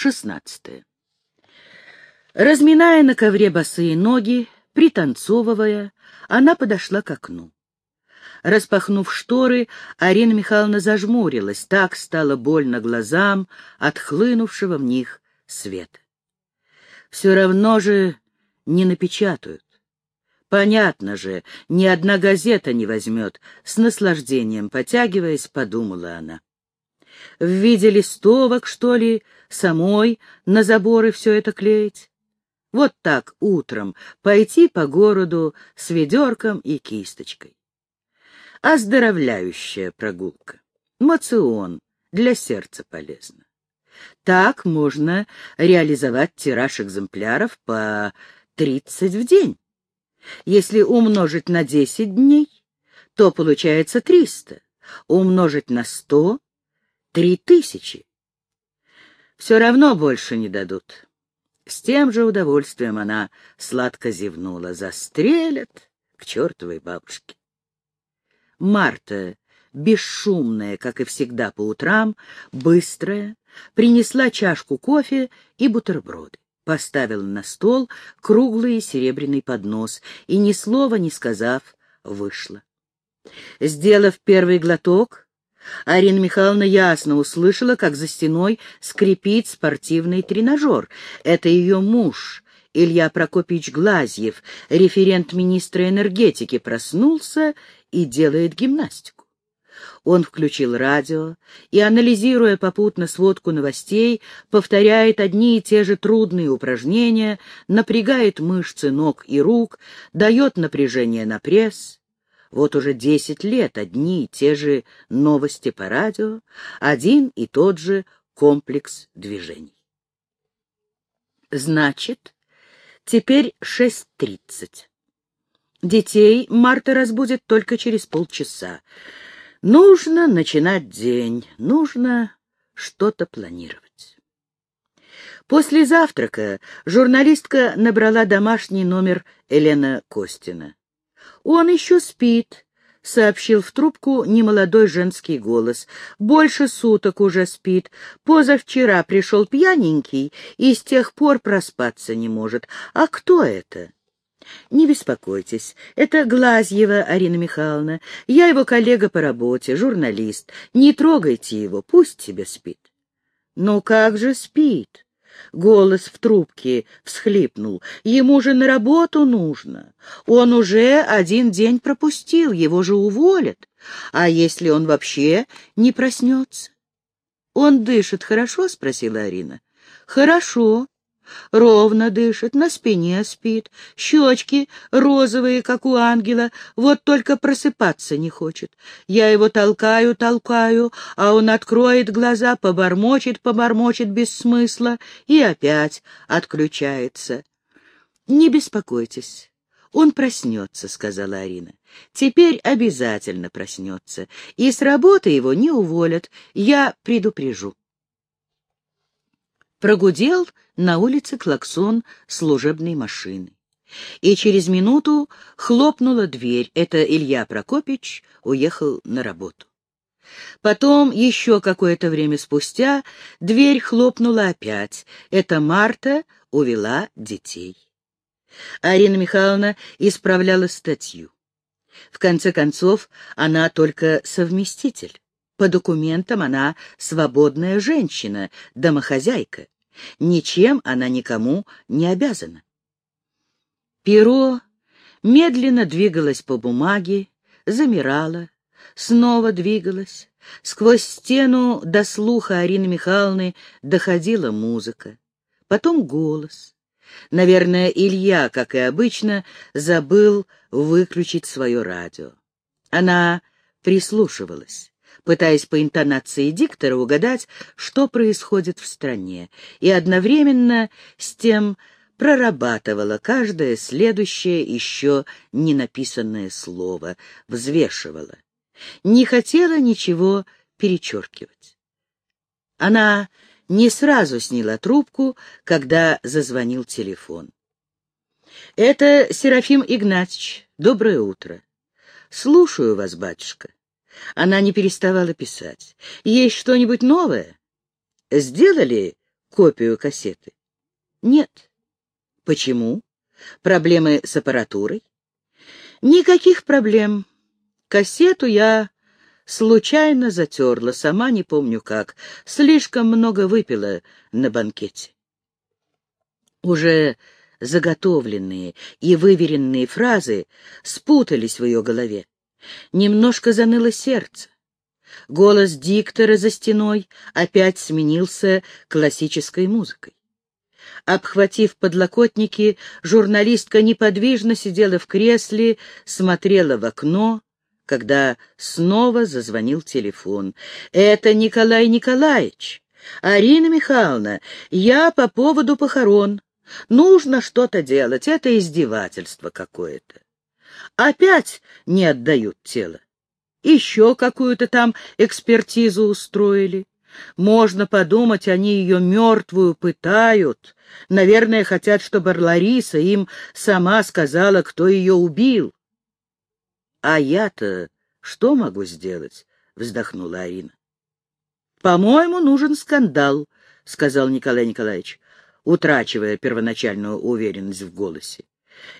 16. Разминая на ковре босые ноги, пританцовывая, она подошла к окну. Распахнув шторы, Арина Михайловна зажмурилась, так стало больно глазам от хлынувшего в них света. Все равно же не напечатают. Понятно же, ни одна газета не возьмет, с наслаждением потягиваясь, подумала она. В виде листовок, что ли, самой на заборы все это клеить? Вот так утром пойти по городу с ведерком и кисточкой. Оздоровляющая прогулка. Мацион. Для сердца полезно. Так можно реализовать тираж экземпляров по 30 в день. Если умножить на 10 дней, то получается 300. Умножить на 100 — 3000. Все равно больше не дадут. С тем же удовольствием она сладко зевнула. Застрелят к чертовой бабушке. Марта, бесшумная, как и всегда по утрам, быстрая, принесла чашку кофе и бутерброды, поставила на стол круглый серебряный поднос и, ни слова не сказав, вышла. Сделав первый глоток, Арина Михайловна ясно услышала, как за стеной скрипит спортивный тренажер. Это ее муж, Илья Прокопьевич Глазьев, референт министра энергетики, проснулся и делает гимнастику. Он включил радио и, анализируя попутно сводку новостей, повторяет одни и те же трудные упражнения, напрягает мышцы ног и рук, дает напряжение на пресс. Вот уже десять лет одни и те же новости по радио, один и тот же комплекс движений. Значит, теперь шесть тридцать. Детей Марта разбудит только через полчаса. Нужно начинать день, нужно что-то планировать. После завтрака журналистка набрала домашний номер Елена Костина. «Он еще спит», — сообщил в трубку немолодой женский голос. «Больше суток уже спит. Позавчера пришел пьяненький и с тех пор проспаться не может. А кто это?» «Не беспокойтесь, это Глазьева Арина Михайловна. Я его коллега по работе, журналист. Не трогайте его, пусть себе спит». «Ну как же спит?» Голос в трубке всхлипнул. Ему же на работу нужно. Он уже один день пропустил, его же уволят. А если он вообще не проснется? «Он дышит хорошо?» — спросила Арина. «Хорошо. Ровно дышит, на спине спит, щечки розовые, как у ангела, вот только просыпаться не хочет. Я его толкаю, толкаю, а он откроет глаза, побормочет, побормочет без смысла и опять отключается. «Не беспокойтесь, он проснется», — сказала Арина. «Теперь обязательно проснется, и с работы его не уволят, я предупрежу». Прогудел на улице клаксон служебной машины. И через минуту хлопнула дверь. Это Илья Прокопич уехал на работу. Потом, еще какое-то время спустя, дверь хлопнула опять. Это Марта увела детей. Арина Михайловна исправляла статью. В конце концов, она только совместитель. По документам она свободная женщина, домохозяйка. Ничем она никому не обязана. Перо медленно двигалось по бумаге, замирало, снова двигалось. Сквозь стену до слуха Арины Михайловны доходила музыка. Потом голос. Наверное, Илья, как и обычно, забыл выключить свое радио. Она прислушивалась пытаясь по интонации диктора угадать, что происходит в стране, и одновременно с тем прорабатывала каждое следующее еще не написанное слово, взвешивала. Не хотела ничего перечеркивать. Она не сразу сняла трубку, когда зазвонил телефон. «Это Серафим Игнатьевич. Доброе утро. Слушаю вас, батюшка. Она не переставала писать. «Есть что-нибудь новое?» «Сделали копию кассеты? Нет. Почему? Проблемы с аппаратурой? Никаких проблем. Кассету я случайно затерла, сама не помню как. Слишком много выпила на банкете. Уже заготовленные и выверенные фразы спутались в ее голове. Немножко заныло сердце. Голос диктора за стеной опять сменился классической музыкой. Обхватив подлокотники, журналистка неподвижно сидела в кресле, смотрела в окно, когда снова зазвонил телефон. «Это Николай Николаевич. Арина Михайловна, я по поводу похорон. Нужно что-то делать, это издевательство какое-то. Опять не отдают тело. Еще какую-то там экспертизу устроили. Можно подумать, они ее мертвую пытают. Наверное, хотят, чтобы Лариса им сама сказала, кто ее убил. — А я-то что могу сделать? — вздохнула Арина. — По-моему, нужен скандал, — сказал Николай Николаевич утрачивая первоначальную уверенность в голосе.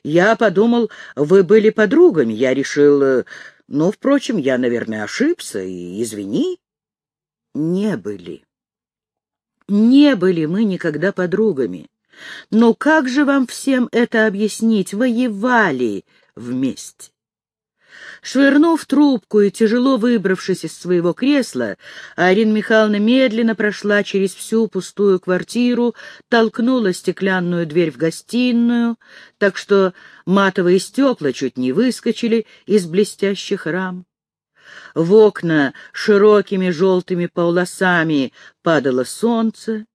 «Я подумал, вы были подругами. Я решил... Ну, впрочем, я, наверное, ошибся, и извини». «Не были. Не были мы никогда подругами. Но как же вам всем это объяснить? Воевали вместе. Швырнув трубку и тяжело выбравшись из своего кресла, Арина Михайловна медленно прошла через всю пустую квартиру, толкнула стеклянную дверь в гостиную, так что матовые стекла чуть не выскочили из блестящих рам. В окна широкими желтыми полосами падало солнце,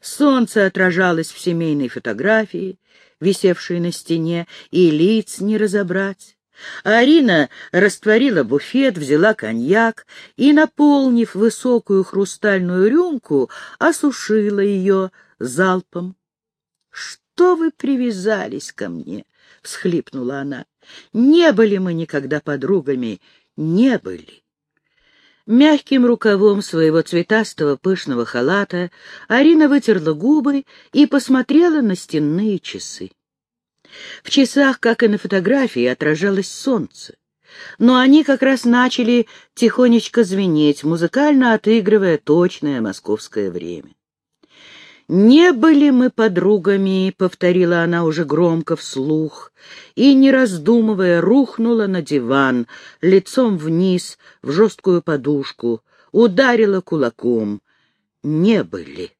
солнце отражалось в семейной фотографии, висевшей на стене, и лиц не разобрать. Арина растворила буфет, взяла коньяк и, наполнив высокую хрустальную рюмку, осушила ее залпом. — Что вы привязались ко мне? — всхлипнула она. — Не были мы никогда подругами, не были. Мягким рукавом своего цветастого пышного халата Арина вытерла губы и посмотрела на стенные часы. В часах, как и на фотографии, отражалось солнце. Но они как раз начали тихонечко звенеть, музыкально отыгрывая точное московское время. «Не были мы подругами», — повторила она уже громко вслух, и, не раздумывая, рухнула на диван, лицом вниз, в жесткую подушку, ударила кулаком. «Не были».